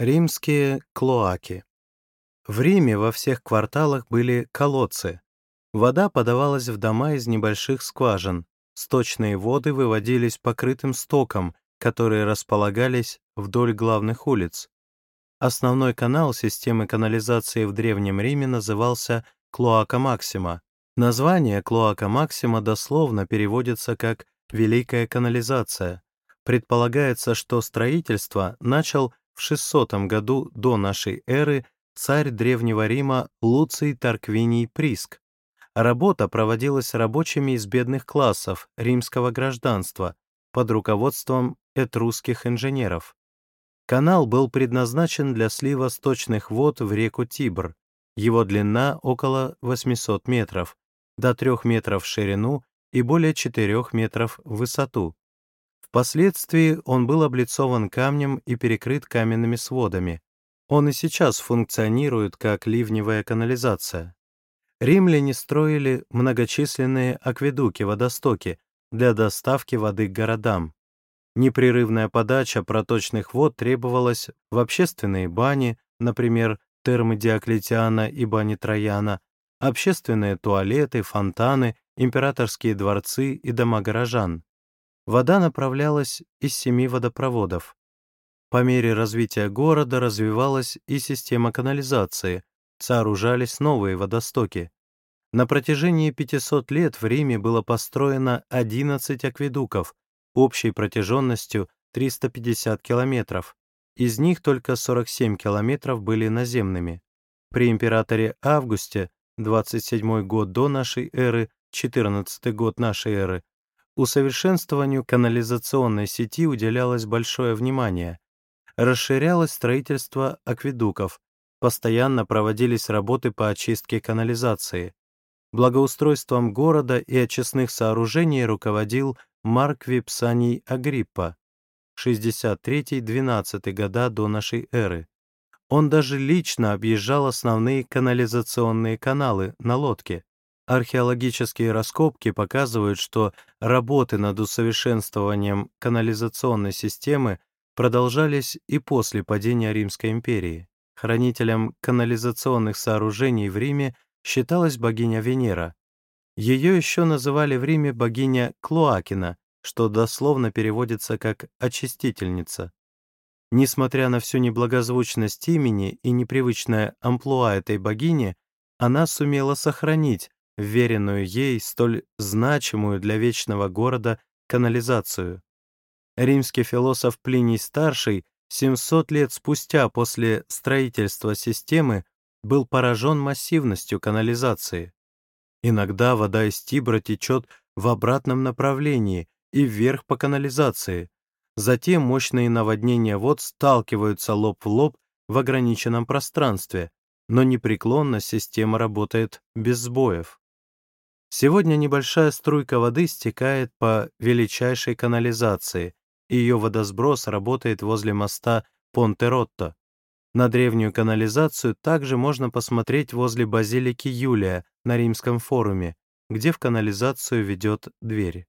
Римские клоаки. В Риме во всех кварталах были колодцы. Вода подавалась в дома из небольших скважин. Сточные воды выводились покрытым стоком, которые располагались вдоль главных улиц. Основной канал системы канализации в Древнем Риме назывался Клоака Максима. Название Клоака Максима дословно переводится как «Великая канализация». Предполагается, что строительство начал в 600 году до нашей эры царь Древнего Рима Луций Тарквиний Приск. Работа проводилась рабочими из бедных классов римского гражданства под руководством этрусских инженеров. Канал был предназначен для слива сточных вод в реку Тибр. Его длина около 800 метров, до 3 метров в ширину и более 4 метров в высоту. Впоследствии он был облицован камнем и перекрыт каменными сводами. Он и сейчас функционирует как ливневая канализация. Римляне строили многочисленные акведуки-водостоки для доставки воды к городам. Непрерывная подача проточных вод требовалась в общественные бани, например, термы Диоклетиана и бани Трояна, общественные туалеты, фонтаны, императорские дворцы и дома горожан. Вода направлялась из семи водопроводов. По мере развития города развивалась и система канализации, сооружались новые водостоки. На протяжении 500 лет в Риме было построено 11 акведуков общей протяженностью 350 километров. Из них только 47 километров были наземными. При императоре Августе, 27 год до нашей эры, 14 год нашей эры, Усовершенствованию канализационной сети уделялось большое внимание. Расширялось строительство акведуков, постоянно проводились работы по очистке канализации. Благоустройством города и очистных сооружений руководил Марк Випсаний Агриппа, 63-12 года до нашей эры. Он даже лично объезжал основные канализационные каналы на лодке. Археологические раскопки показывают, что работы над усовершенствованием канализационной системы продолжались и после падения Римской империи. Хранителем канализационных сооружений в Риме считалась богиня Венера. Ее еще называли в Риме богиня Клоакина, что дословно переводится как «очистительница». Несмотря на всю неблагозвучность имени и непривычное амплуа этой богини, она сумела сохранить веренную ей столь значимую для вечного города канализацию. Римский философ Плиний Старший 700 лет спустя после строительства системы был поражен массивностью канализации. Иногда вода из Тибра течет в обратном направлении и вверх по канализации. Затем мощные наводнения вод сталкиваются лоб в лоб в ограниченном пространстве, но непреклонно система работает без сбоев. Сегодня небольшая струйка воды стекает по величайшей канализации, и ее водосброс работает возле моста Понте-Ротто. На древнюю канализацию также можно посмотреть возле базилики Юлия на Римском форуме, где в канализацию ведет дверь.